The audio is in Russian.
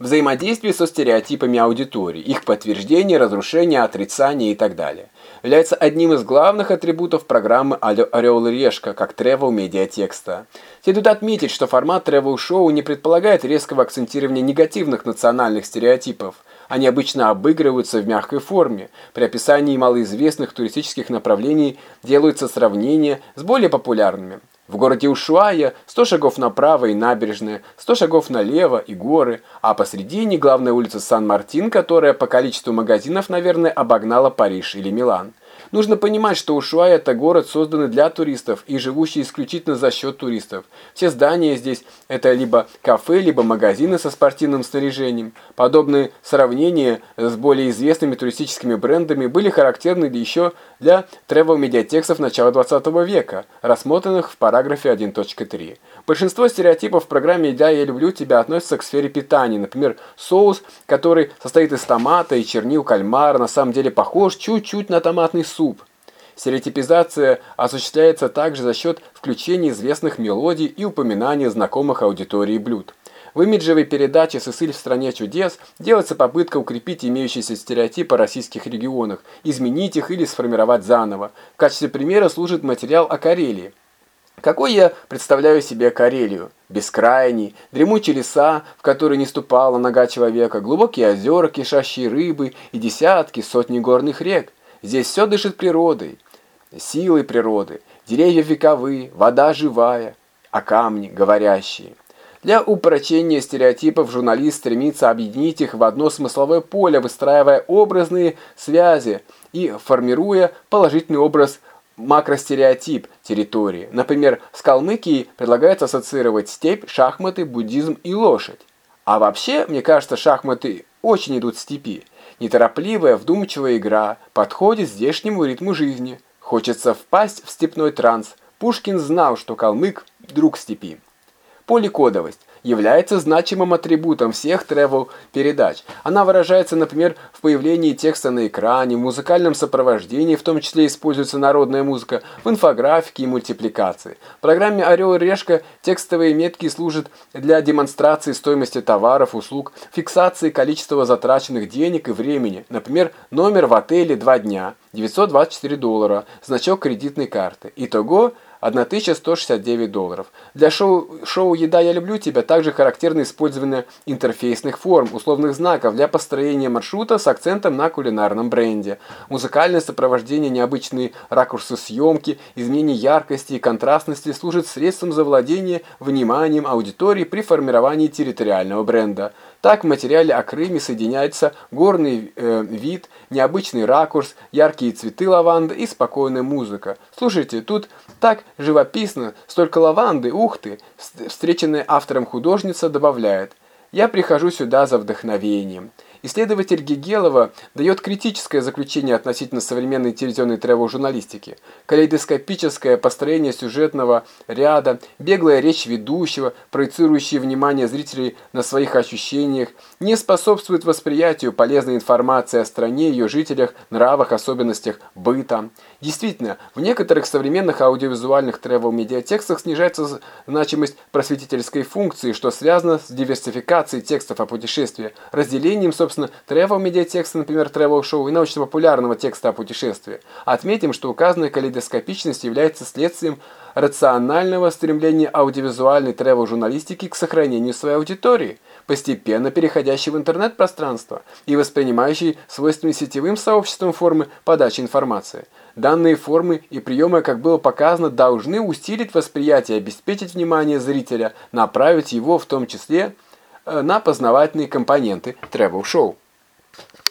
Взаимодействие со стереотипами аудитории, их подтверждение, разрушение, отрицание и так далее, является одним из главных атрибутов программы «Орел и решка» как travel медиатекста. Следует отметить, что формат travel-шоу не предполагает резкого акцентирования негативных национальных стереотипов. Они обычно обыгрываются в мягкой форме. При описании малоизвестных туристических направлений делаются сравнения с более популярными. В городе Ушуая 100 шагов направо и набережная, 100 шагов налево и горы, а посредине главная улица Сан-Мартин, которая по количеству магазинов, наверное, обогнала Париж или Милан. Нужно понимать, что Ушуай – это город, созданный для туристов и живущий исключительно за счет туристов. Все здания здесь – это либо кафе, либо магазины со спортивным снаряжением. Подобные сравнения с более известными туристическими брендами были характерны еще для тревел-медиатекстов начала 20 века, рассмотренных в параграфе 1.3. Большинство стереотипов в программе «Да, я люблю тебя» относятся к сфере питания. Например, соус, который состоит из томата и чернил кальмара, на самом деле похож чуть-чуть на томатный суп. Стереотипизация осуществляется также за счет включения известных мелодий и упоминания знакомых аудитории блюд. В имиджевой передаче «Сесиль в стране чудес» делается попытка укрепить имеющиеся стереотипы о российских регионах, изменить их или сформировать заново. В качестве примера служит материал о Карелии. Какой я представляю себе Карелию? Бескрайний, дремучие леса, в которые не ступала нога человека, глубокие озера, кишащие рыбы и десятки, сотни горных рек. Здесь все дышит природой, силой природы, деревья вековые, вода живая, а камни говорящие. Для упрочения стереотипов журналист стремится объединить их в одно смысловое поле, выстраивая образные связи и формируя положительный образ макростереотип территории. Например, с Калмыкией предлагается ассоциировать степь, шахматы, буддизм и лошадь. А вообще, мне кажется, шахматы очень идут в степи. Неторопливая, вдумчивая игра подходит здешнему ритму жизни. Хочется впасть в степной транс. Пушкин знал, что калмык – друг степи. Поликодовость является значимым атрибутом всех travel-передач. Она выражается, например, в появлении текста на экране, в музыкальном сопровождении, в том числе используется народная музыка, в инфографике и мультипликации. В программе «Орел и решка» текстовые метки служат для демонстрации стоимости товаров, услуг, фиксации количества затраченных денег и времени. Например, номер в отеле «Два дня» 924 доллара, значок кредитной карты. Итого – 1169 долларов. Для шоу, шоу «Еда, я люблю тебя» также характерно использование интерфейсных форм, условных знаков для построения маршрута с акцентом на кулинарном бренде. Музыкальное сопровождение, необычные ракурсы съемки, изменение яркости и контрастности служат средством завладения вниманием аудитории при формировании территориального бренда. Так в материале о Крыме соединяется горный э, вид, необычный ракурс, яркие цветы лаванды и спокойная музыка. Слушайте, тут так живописно, столько лаванды, ух ты! Встреченная автором художница добавляет «Я прихожу сюда за вдохновением». Исследователь Гигелова дает критическое заключение относительно современной телевизионной тревел-журналистики. Калейдоскопическое построение сюжетного ряда, беглая речь ведущего, проецирующая внимание зрителей на своих ощущениях, не способствует восприятию полезной информации о стране, ее жителях, нравах, особенностях быта. Действительно, в некоторых современных аудиовизуальных тревел-медиатекстах снижается значимость просветительской функции, что связано с диверсификацией текстов о путешествии, разделением, собственно, собственно, тревел-медиатекста, например, тревел-шоу и научно-популярного текста о путешествии. Отметим, что указанная калейдоскопичность является следствием рационального стремления аудиовизуальной тревел-журналистики к сохранению своей аудитории, постепенно переходящей в интернет-пространство и воспринимающей свойственными сетевым сообществом формы подачи информации. Данные формы и приемы, как было показано, должны усилить восприятие, обеспечить внимание зрителя, направить его в том числе на познавательные компоненты travel-шоу.